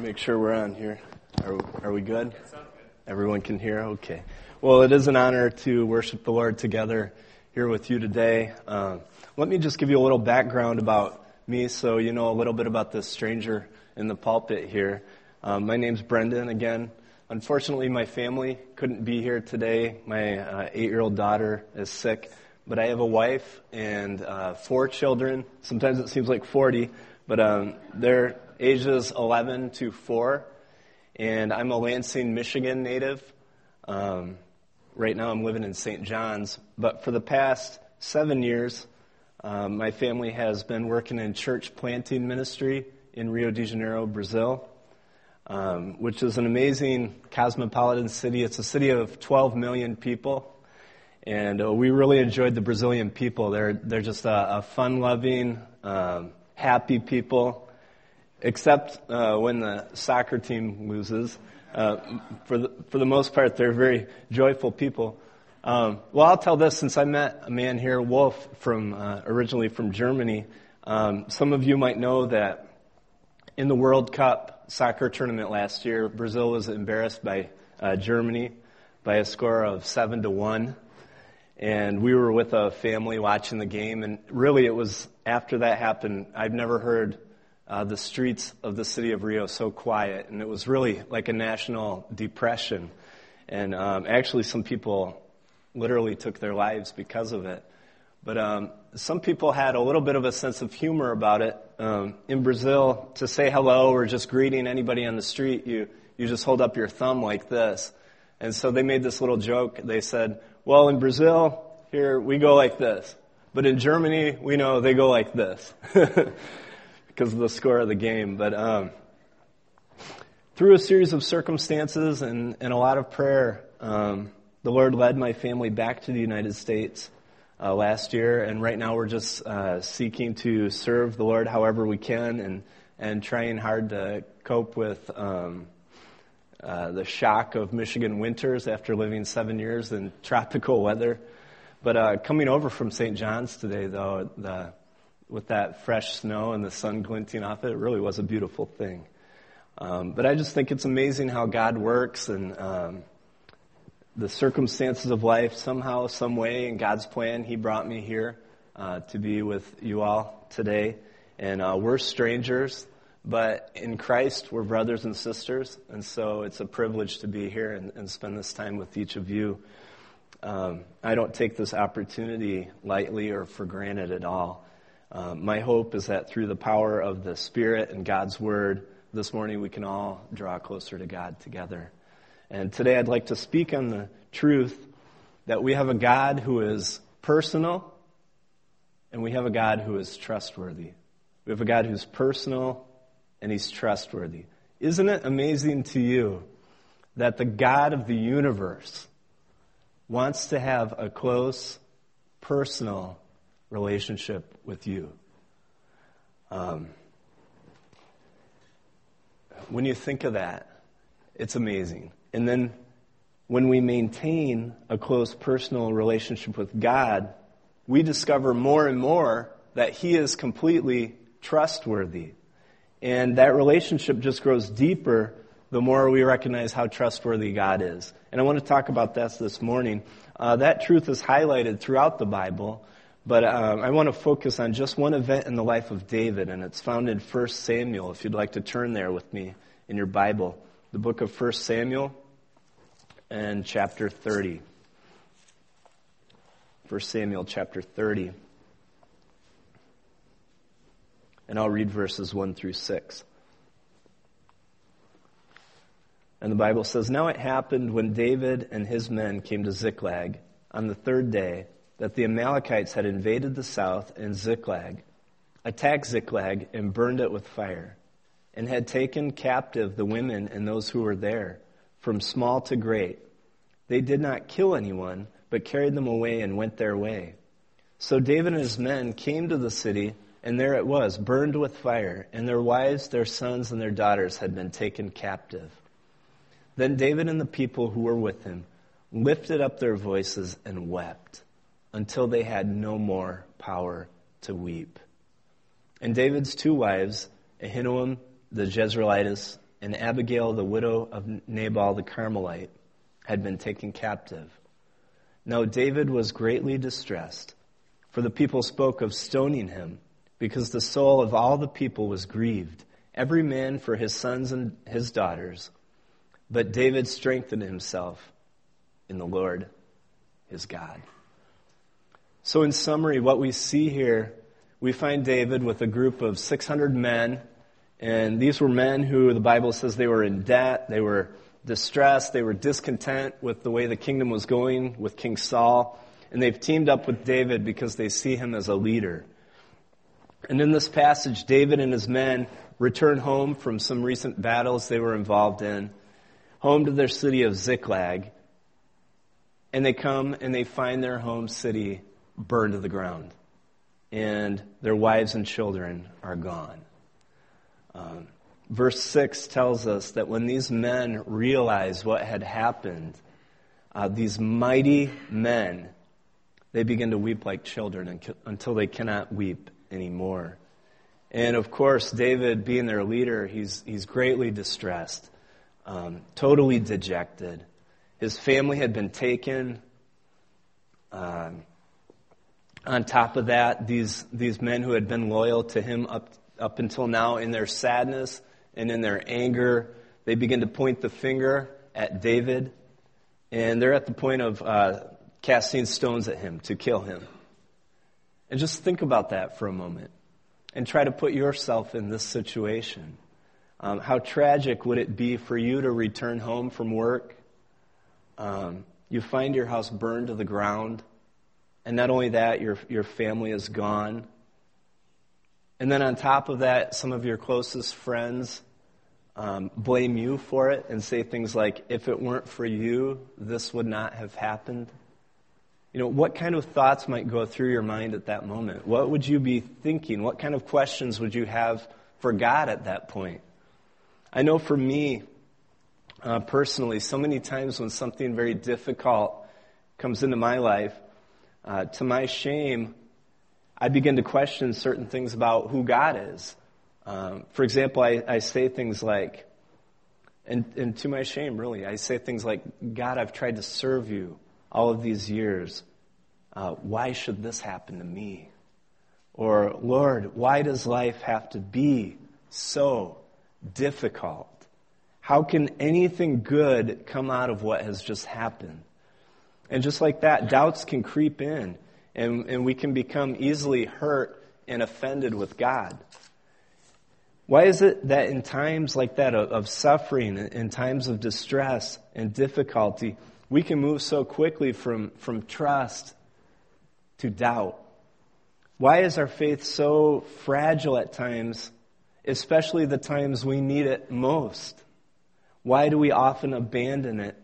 make sure we're on here. Are, are we good? Everyone can hear? Okay. Well, it is an honor to worship the Lord together here with you today. Uh, let me just give you a little background about me so you know a little bit about this stranger in the pulpit here. Um, my name's Brendan again. Unfortunately, my family couldn't be here today. My uh, eight year old daughter is sick, but I have a wife and uh, four children. Sometimes it seems like 40, but um, they're ages 11 to 4, and I'm a Lansing, Michigan native. Um, right now I'm living in St. John's, but for the past seven years, um, my family has been working in church planting ministry in Rio de Janeiro, Brazil, um, which is an amazing cosmopolitan city. It's a city of 12 million people. And uh, we really enjoyed the Brazilian people. They're, they're just a, a fun loving, um, happy people except uh, when the soccer team loses. Uh, for, the, for the most part, they're very joyful people. Um, well, I'll tell this since I met a man here, Wolf, from uh, originally from Germany. Um, some of you might know that in the World Cup soccer tournament last year, Brazil was embarrassed by uh, Germany by a score of seven to one. And we were with a family watching the game, and really, it was after that happened. I've never heard uh, the streets of the city of Rio so quiet, and it was really like a national depression. And um, actually, some people literally took their lives because of it. But um, some people had a little bit of a sense of humor about it. Um, in Brazil, to say hello or just greeting anybody on the street, you, you just hold up your thumb like this. And so they made this little joke. They said, well, in Brazil, here we go like this. But in Germany, we know they go like this. because of the score of the game. But um, through a series of circumstances and, and a lot of prayer, um, the Lord led my family back to the United States uh, last year, and right now we're just uh, seeking to serve the Lord however we can and and trying hard to cope with. Um, uh, the shock of Michigan winters after living seven years in tropical weather. But uh, coming over from St. John's today, though, the with that fresh snow and the sun glinting off it. It really was a beautiful thing. Um, but I just think it's amazing how God works and um, the circumstances of life somehow, some way, in God's plan, He brought me here uh, to be with you all today. And uh, we're strangers, but in Christ, we're brothers and sisters. And so it's a privilege to be here and, and spend this time with each of you. Um, I don't take this opportunity lightly or for granted at all. Um, my hope is that through the power of the Spirit and God's Word, this morning we can all draw closer to God together. And today I'd like to speak on the truth that we have a God who is personal and we have a God who is trustworthy. We have a God who's personal and he's trustworthy. Isn't it amazing to you that the God of the universe wants to have a close, personal relationship with you. Um, when you think of that, it's amazing. And then when we maintain a close personal relationship with God, we discover more and more that He is completely trustworthy. And that relationship just grows deeper the more we recognize how trustworthy God is. And I want to talk about that this morning. Uh, that truth is highlighted throughout the Bible. But um, I want to focus on just one event in the life of David, and it's found in 1 Samuel. If you'd like to turn there with me in your Bible, the book of 1 Samuel and chapter 30. 1 Samuel chapter 30. And I'll read verses 1 through 6. And the Bible says, Now it happened when David and his men came to Ziklag on the third day that the Amalekites had invaded the south and Ziklag, attacked Ziklag, and burned it with fire, and had taken captive the women and those who were there, from small to great. They did not kill anyone, but carried them away and went their way. So David and his men came to the city, and there it was, burned with fire, and their wives, their sons, and their daughters had been taken captive. Then David and the people who were with him lifted up their voices and wept until they had no more power to weep. And David's two wives, Ahinoam the Jezreelitess and Abigail, the widow of Nabal the Carmelite, had been taken captive. Now David was greatly distressed, for the people spoke of stoning him, because the soul of all the people was grieved, every man for his sons and his daughters. But David strengthened himself in the Lord his God. So, in summary, what we see here, we find David with a group of 600 men, and these were men who the Bible says they were in debt, they were distressed, they were discontent with the way the kingdom was going with King Saul, and they've teamed up with David because they see him as a leader. And in this passage, David and his men return home from some recent battles they were involved in, home to their city of Ziklag, and they come and they find their home city burned to the ground, and their wives and children are gone. Um, verse 6 tells us that when these men realize what had happened, uh, these mighty men, they begin to weep like children until they cannot weep anymore. And of course, David, being their leader, he's, he's greatly distressed, um, totally dejected. His family had been taken. Um, on top of that, these, these men who had been loyal to him up, up until now, in their sadness and in their anger, they begin to point the finger at David. And they're at the point of uh, casting stones at him to kill him. And just think about that for a moment and try to put yourself in this situation. Um, how tragic would it be for you to return home from work? Um, you find your house burned to the ground. And not only that, your, your family is gone. And then on top of that, some of your closest friends um, blame you for it and say things like, if it weren't for you, this would not have happened. You know, what kind of thoughts might go through your mind at that moment? What would you be thinking? What kind of questions would you have for God at that point? I know for me, uh, personally, so many times when something very difficult comes into my life, uh, to my shame, I begin to question certain things about who God is. Um, for example, I, I, say things like, and, and to my shame, really, I say things like, God, I've tried to serve you all of these years. Uh, why should this happen to me? Or, Lord, why does life have to be so difficult? How can anything good come out of what has just happened? And just like that, doubts can creep in, and, and we can become easily hurt and offended with God. Why is it that in times like that of, of suffering, in times of distress and difficulty, we can move so quickly from, from trust to doubt? Why is our faith so fragile at times, especially the times we need it most? Why do we often abandon it,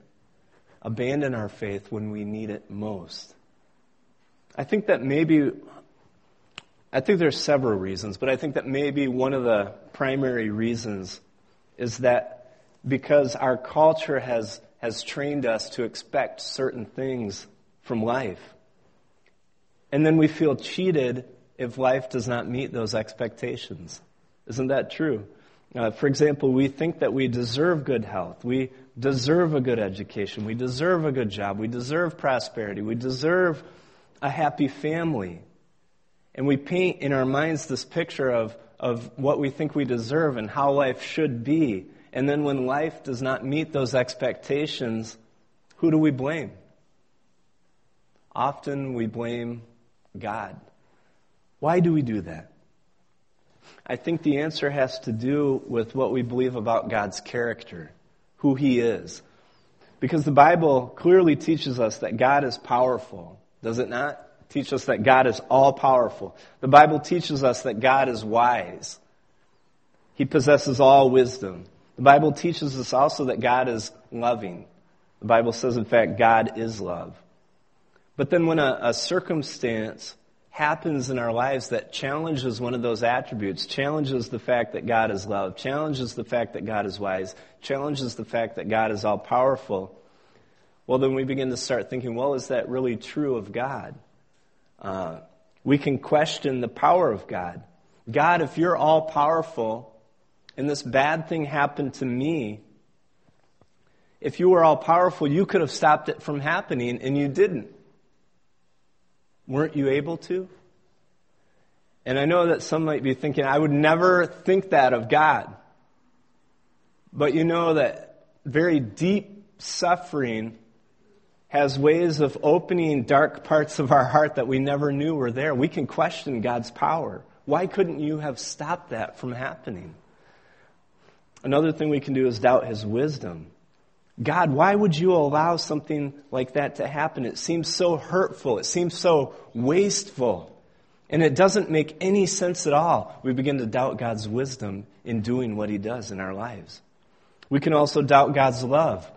abandon our faith when we need it most? I think that maybe, I think there's several reasons, but I think that maybe one of the primary reasons is that because our culture has, has trained us to expect certain things from life. And then we feel cheated if life does not meet those expectations. Isn't that true? Uh, for example, we think that we deserve good health. We deserve a good education. We deserve a good job. We deserve prosperity. We deserve a happy family. And we paint in our minds this picture of, of what we think we deserve and how life should be. And then when life does not meet those expectations, who do we blame? Often we blame God. Why do we do that? I think the answer has to do with what we believe about God's character, who He is. Because the Bible clearly teaches us that God is powerful, does it not? Teach us that God is all powerful. The Bible teaches us that God is wise. He possesses all wisdom. The Bible teaches us also that God is loving. The Bible says, in fact, God is love. But then when a, a circumstance happens in our lives that challenges one of those attributes, challenges the fact that God is love, challenges the fact that God is wise, challenges the fact that God is all powerful, well, then we begin to start thinking, well, is that really true of God? Uh, we can question the power of God. God, if you're all powerful, and this bad thing happened to me, if you were all powerful, you could have stopped it from happening, and you didn't. Weren't you able to? And I know that some might be thinking, I would never think that of God. But you know that very deep suffering has ways of opening dark parts of our heart that we never knew were there. We can question God's power. Why couldn't you have stopped that from happening? Another thing we can do is doubt his wisdom. God, why would you allow something like that to happen? It seems so hurtful. It seems so wasteful. And it doesn't make any sense at all. We begin to doubt God's wisdom in doing what he does in our lives. We can also doubt God's love.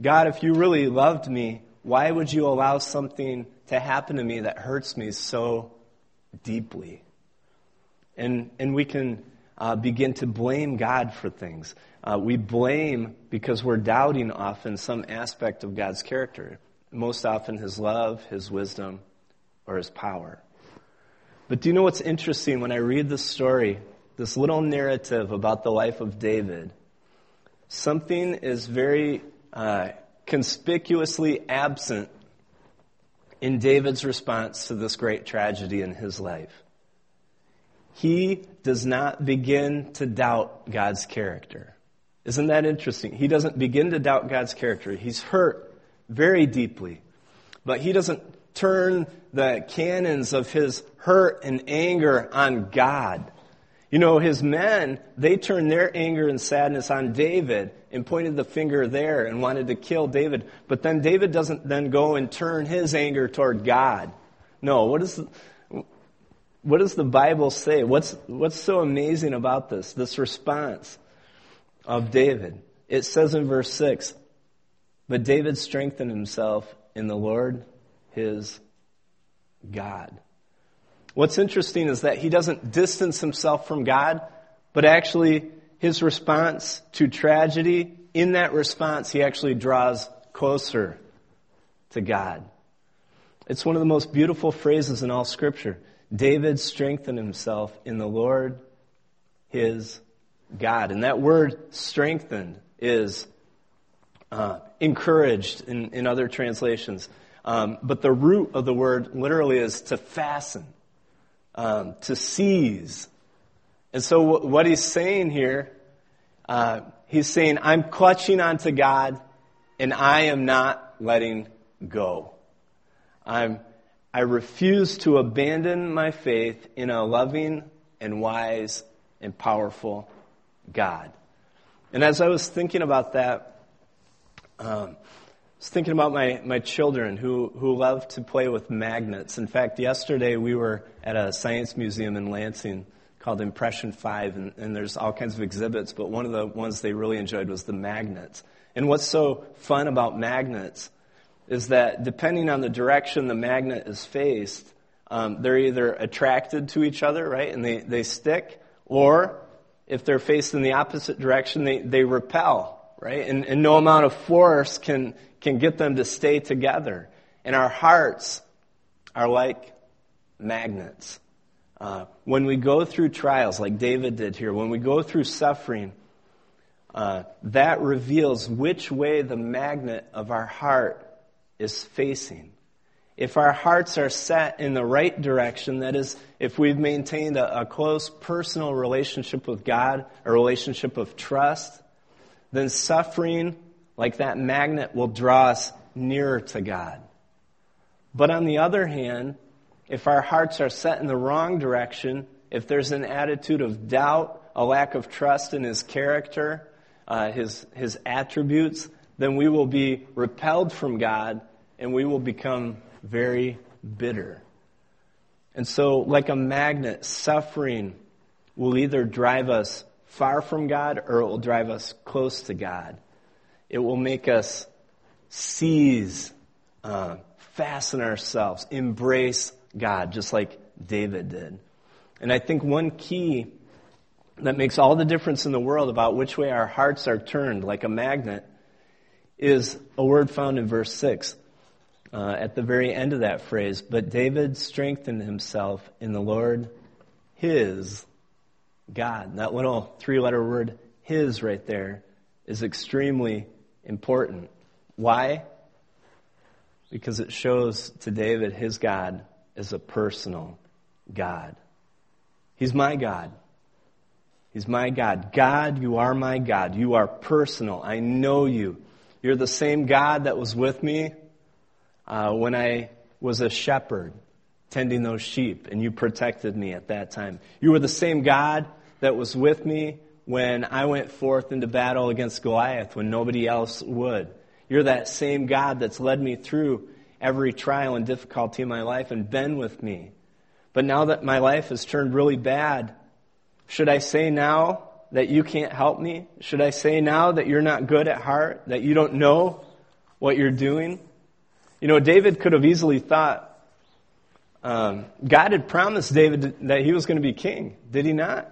God, if you really loved me, why would you allow something to happen to me that hurts me so deeply? And, and we can uh, begin to blame God for things. Uh, we blame because we're doubting often some aspect of God's character, most often his love, his wisdom, or his power. But do you know what's interesting when I read this story, this little narrative about the life of David? Something is very uh, conspicuously absent in David's response to this great tragedy in his life. He does not begin to doubt God's character. Isn't that interesting? He doesn't begin to doubt God's character. He's hurt very deeply, but he doesn't turn the cannons of his hurt and anger on God. You know, his men, they turned their anger and sadness on David and pointed the finger there and wanted to kill David. But then David doesn't then go and turn his anger toward God. No, what is, what does the Bible say? What's, what's so amazing about this, this response of David? It says in verse 6, But David strengthened himself in the Lord his God. What's interesting is that he doesn't distance himself from God, but actually his response to tragedy, in that response, he actually draws closer to God. It's one of the most beautiful phrases in all scripture. David strengthened himself in the Lord, his God. And that word strengthened is uh, encouraged in, in other translations. Um, but the root of the word literally is to fasten um, to seize. And so what he's saying here, uh, he's saying, I'm clutching onto God and I am not letting go. I'm, I refuse to abandon my faith in a loving and wise and powerful God. And as I was thinking about that, um, I was thinking about my, my children who, who love to play with magnets. In fact, yesterday we were at a science museum in Lansing called Impression 5, and, and there's all kinds of exhibits, but one of the ones they really enjoyed was the magnets. And what's so fun about magnets is that depending on the direction the magnet is faced, um, they're either attracted to each other, right, and they, they stick, or if they're faced in the opposite direction, they, they repel, right? And, and no amount of force can, can get them to stay together. And our hearts are like magnets. Uh, when we go through trials, like David did here, when we go through suffering, uh, that reveals which way the magnet of our heart is facing. If our hearts are set in the right direction, that is, if we've maintained a, a close personal relationship with God, a relationship of trust, then suffering like that magnet will draw us nearer to God. But on the other hand, if our hearts are set in the wrong direction, if there's an attitude of doubt, a lack of trust in His character, uh, His, His attributes, then we will be repelled from God and we will become very bitter. And so, like a magnet, suffering will either drive us far from God or it will drive us close to God. It will make us seize, uh, fasten ourselves, embrace God, just like David did. And I think one key that makes all the difference in the world about which way our hearts are turned, like a magnet, is a word found in verse 6. Uh, at the very end of that phrase, but David strengthened himself in the Lord, his God. That little three letter word, his, right there, is extremely important. Why? Because it shows to David his God is a personal God. He's my God. He's my God. God, you are my God. You are personal. I know you. You're the same God that was with me uh, when I was a shepherd tending those sheep, and you protected me at that time. You were the same God that was with me when I went forth into battle against Goliath when nobody else would. You're that same God that's led me through every trial and difficulty in my life and been with me. But now that my life has turned really bad, should I say now that you can't help me? Should I say now that you're not good at heart, that you don't know what you're doing? You know, David could have easily thought, um, God had promised David that he was going to be king, did he not?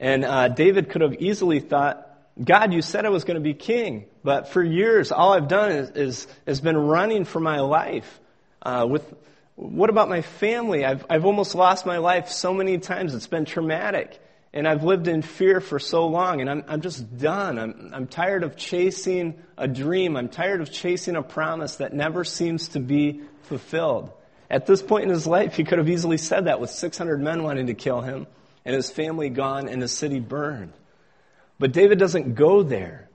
And uh, David could have easily thought, God, you said I was going to be king, but for years all I've done is, is has been running for my life. Uh, with what about my family? I've I've almost lost my life so many times. It's been traumatic, and I've lived in fear for so long, and I'm I'm just done. I'm I'm tired of chasing a dream. I'm tired of chasing a promise that never seems to be fulfilled. At this point in his life, he could have easily said that with 600 men wanting to kill him and his family gone and his city burned. But David doesn't go there.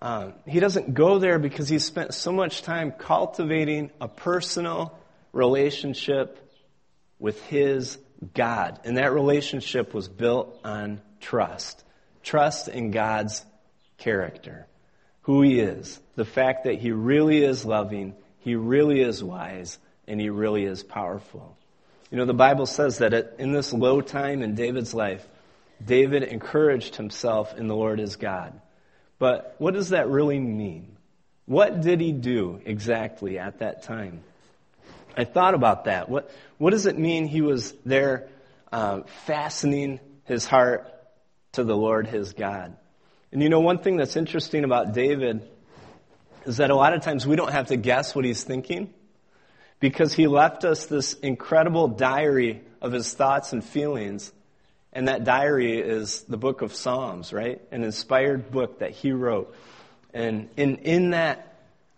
Uh, he doesn't go there because he spent so much time cultivating a personal relationship with his God. And that relationship was built on trust. Trust in God's character, who he is, the fact that he really is loving, he really is wise, and he really is powerful. You know, the Bible says that in this low time in David's life, David encouraged himself in the Lord his God. But what does that really mean? What did he do exactly at that time? I thought about that. What, what does it mean he was there uh, fastening his heart to the Lord his God? And you know, one thing that's interesting about David is that a lot of times we don't have to guess what he's thinking because he left us this incredible diary of his thoughts and feelings. And that diary is the book of Psalms, right? An inspired book that he wrote. And in, in that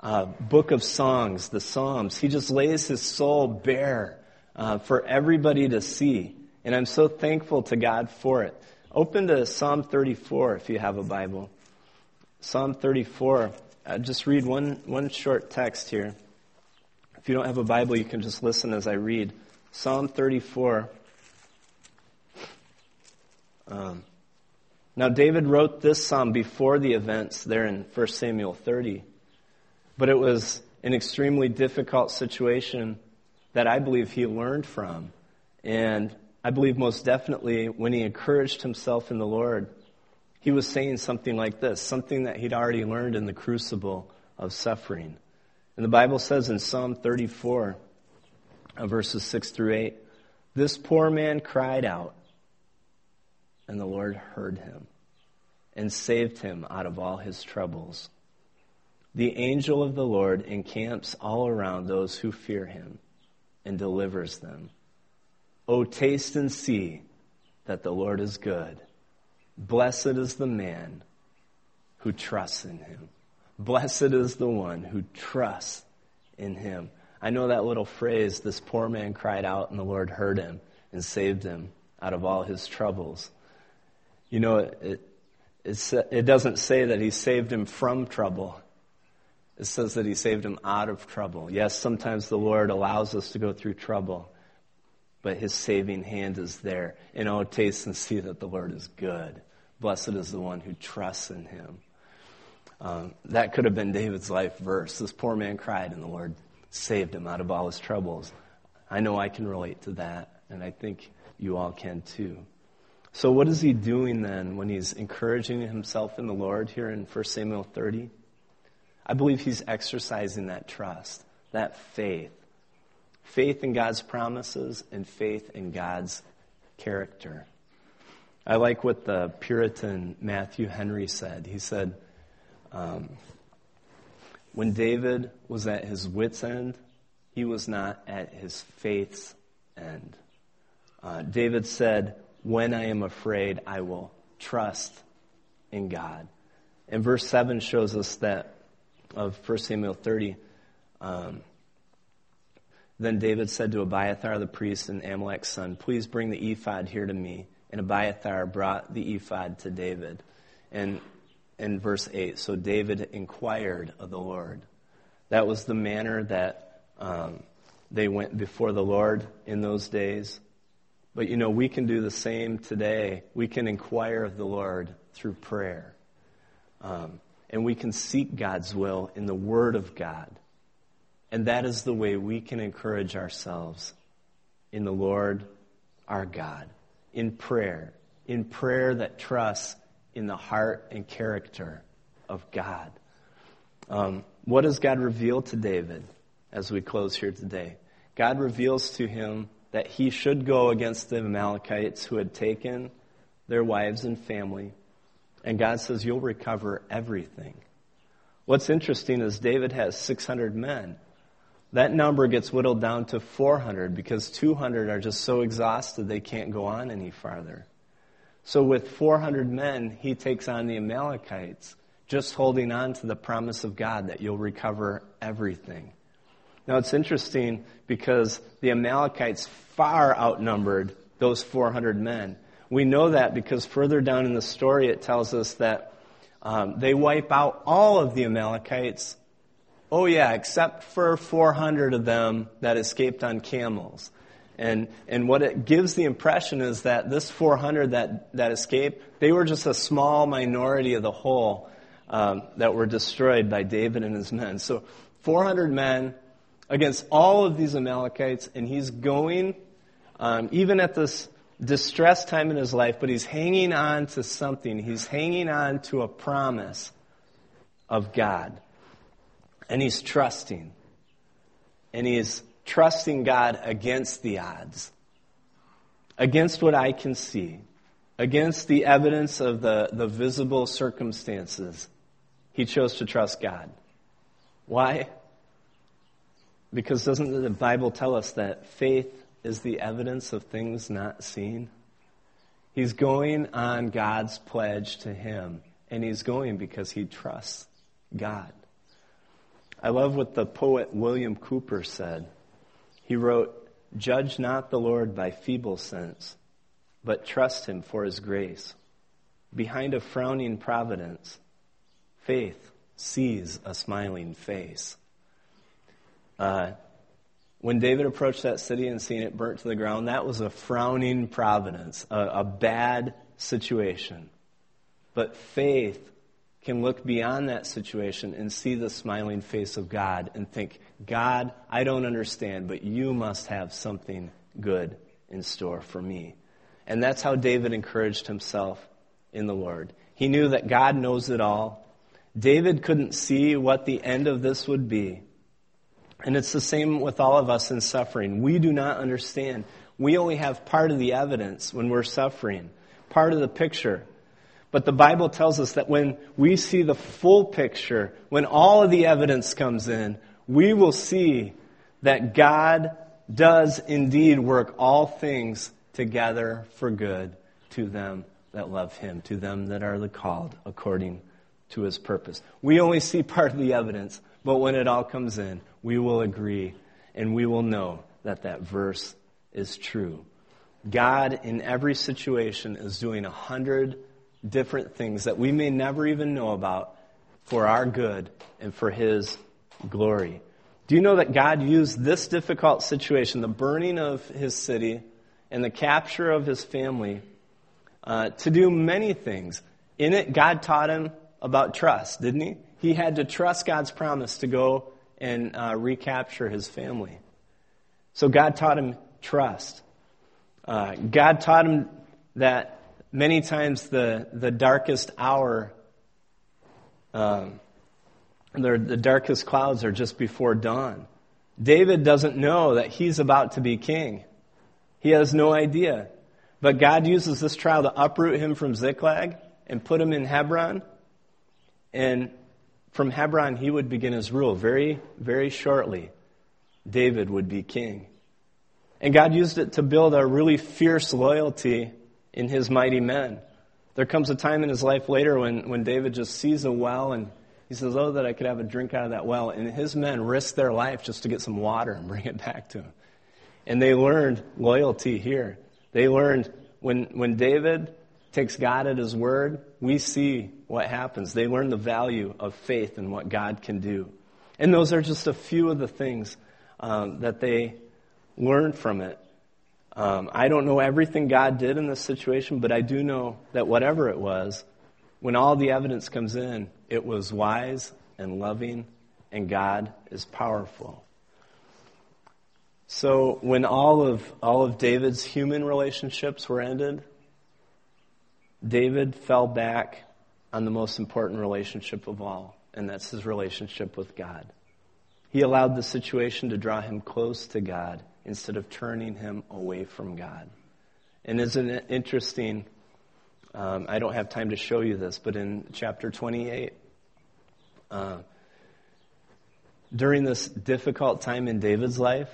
uh, book of songs, the Psalms, he just lays his soul bare uh, for everybody to see. And I'm so thankful to God for it. Open to Psalm 34 if you have a Bible. Psalm 34. Uh, just read one, one short text here. If you don't have a Bible, you can just listen as I read. Psalm 34. Um, now, David wrote this psalm before the events there in 1 Samuel 30, but it was an extremely difficult situation that I believe he learned from. And I believe most definitely when he encouraged himself in the Lord, he was saying something like this, something that he'd already learned in the crucible of suffering. And the Bible says in Psalm 34, uh, verses 6 through 8, this poor man cried out, and the Lord heard him and saved him out of all his troubles. The angel of the Lord encamps all around those who fear him and delivers them. O taste and see that the Lord is good. Blessed is the man who trusts in him. Blessed is the one who trusts in him. I know that little phrase, this poor man cried out and the Lord heard him and saved him out of all his troubles. You know, it, it, it doesn't say that he saved him from trouble. It says that he saved him out of trouble. Yes, sometimes the Lord allows us to go through trouble, but his saving hand is there. And oh, taste and see that the Lord is good. Blessed is the one who trusts in him. Um, that could have been David's life verse. This poor man cried, and the Lord saved him out of all his troubles. I know I can relate to that, and I think you all can too. So, what is he doing then when he's encouraging himself in the Lord here in 1 Samuel 30? I believe he's exercising that trust, that faith. Faith in God's promises and faith in God's character. I like what the Puritan Matthew Henry said. He said, um, when David was at his wits' end, he was not at his faith's end. Uh, David said, when I am afraid, I will trust in God. And verse 7 shows us that of 1 Samuel 30. Um, then David said to Abiathar the priest and Ahimelech's son, Please bring the ephod here to me. And Abiathar brought the ephod to David. And in verse 8, so David inquired of the Lord. That was the manner that um, they went before the Lord in those days. But you know, we can do the same today. We can inquire of the Lord through prayer. Um, and we can seek God's will in the Word of God. And that is the way we can encourage ourselves in the Lord our God, in prayer, in prayer that trusts in the heart and character of God. Um, what does God reveal to David as we close here today? God reveals to him that he should go against the Amalekites who had taken their wives and family. And God says, You'll recover everything. What's interesting is David has 600 men. That number gets whittled down to 400 because 200 are just so exhausted they can't go on any farther. So, with 400 men, he takes on the Amalekites, just holding on to the promise of God that you'll recover everything. Now it's interesting because the Amalekites far outnumbered those 400 men. We know that because further down in the story it tells us that um, they wipe out all of the Amalekites. Oh yeah, except for 400 of them that escaped on camels. And, and what it gives the impression is that this 400 that, that escaped, they were just a small minority of the whole um, that were destroyed by David and his men. So 400 men against all of these Amalekites, and he's going, um, even at this distressed time in his life, but he's hanging on to something. He's hanging on to a promise of God. And he's trusting. And he's trusting God against the odds, against what I can see, against the evidence of the, the visible circumstances. He chose to trust God. Why? Because doesn't the Bible tell us that faith is the evidence of things not seen? He's going on God's pledge to him, and he's going because he trusts God. I love what the poet William Cowper said. He wrote, Judge not the Lord by feeble sense, but trust him for his grace. Behind a frowning providence, faith sees a smiling face. Uh, when David approached that city and seen it burnt to the ground, that was a frowning providence, a, a bad situation. But faith can look beyond that situation and see the smiling face of God and think, God, I don't understand, but you must have something good in store for me. And that's how David encouraged himself in the Lord. He knew that God knows it all. David couldn't see what the end of this would be. And it's the same with all of us in suffering. We do not understand. We only have part of the evidence when we're suffering, part of the picture. But the Bible tells us that when we see the full picture, when all of the evidence comes in, we will see that God does indeed work all things together for good to them that love Him, to them that are the called according to His purpose. We only see part of the evidence, but when it all comes in, we will agree and we will know that that verse is true. God, in every situation, is doing a hundred different things that we may never even know about for our good and for His glory. Do you know that God used this difficult situation, the burning of His city and the capture of His family, uh, to do many things? In it, God taught him about trust, didn't He? He had to trust God's promise to go and uh, recapture his family. So God taught him trust. Uh, God taught him that many times the, the darkest hour, um, the, the darkest clouds are just before dawn. David doesn't know that he's about to be king. He has no idea. But God uses this trial to uproot him from Ziklag and put him in Hebron. And from Hebron, he would begin his rule. Very, very shortly, David would be king. And God used it to build a really fierce loyalty in his mighty men. There comes a time in his life later when, when David just sees a well and he says, Oh, that I could have a drink out of that well. And his men risk their life just to get some water and bring it back to him. And they learned loyalty here. They learned when, when David takes God at his word, we see what happens. They learn the value of faith and what God can do. And those are just a few of the things um, that they learned from it. Um, I don't know everything God did in this situation, but I do know that whatever it was, when all the evidence comes in, it was wise and loving, and God is powerful. So when all of all of David's human relationships were ended, David fell back on the most important relationship of all, and that's his relationship with God. He allowed the situation to draw him close to God instead of turning him away from God. And isn't it interesting? Um, I don't have time to show you this, but in chapter 28, uh, during this difficult time in David's life,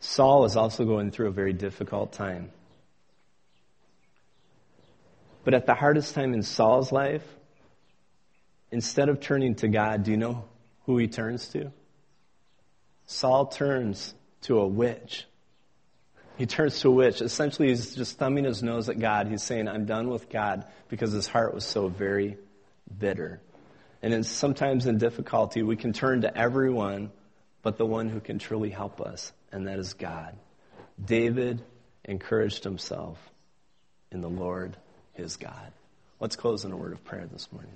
Saul is also going through a very difficult time. But at the hardest time in Saul's life, instead of turning to God, do you know who he turns to? Saul turns to a witch. He turns to a witch. Essentially, he's just thumbing his nose at God. He's saying, I'm done with God because his heart was so very bitter. And sometimes in difficulty, we can turn to everyone but the one who can truly help us, and that is God. David encouraged himself in the Lord his God. Let's close in a word of prayer this morning.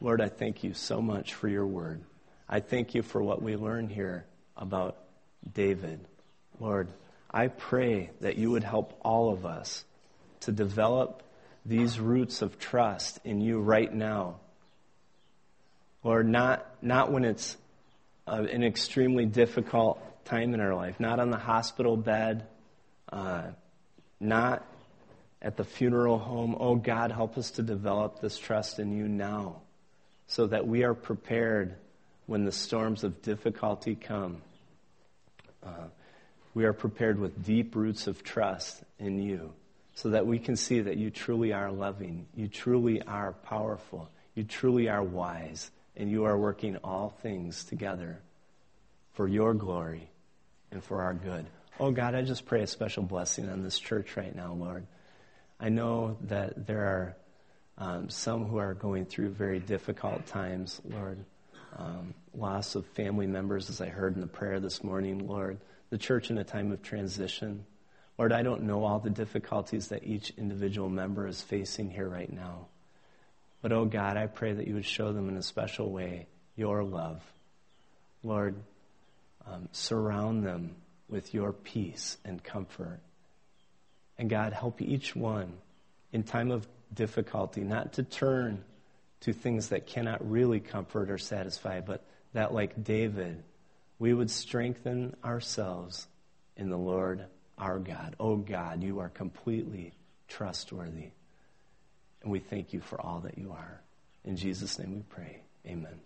Lord, I thank you so much for your word. I thank you for what we learn here about David. Lord, I pray that you would help all of us to develop these roots of trust in you right now. Lord, not, not when it's uh, an extremely difficult time in our life, not on the hospital bed, uh, not at the funeral home. Oh God, help us to develop this trust in you now so that we are prepared when the storms of difficulty come. Uh, we are prepared with deep roots of trust in you so that we can see that you truly are loving, you truly are powerful, you truly are wise, and you are working all things together for your glory and for our good. Oh God, I just pray a special blessing on this church right now, Lord. I know that there are um, some who are going through very difficult times, Lord. Um, loss of family members, as I heard in the prayer this morning, Lord. The church in a time of transition. Lord, I don't know all the difficulties that each individual member is facing here right now. But, oh God, I pray that you would show them in a special way your love. Lord, um, surround them with your peace and comfort. And God, help each one in time of difficulty not to turn to things that cannot really comfort or satisfy, but that, like David, we would strengthen ourselves in the Lord our God. Oh God, you are completely trustworthy. And we thank you for all that you are. In Jesus' name we pray. Amen.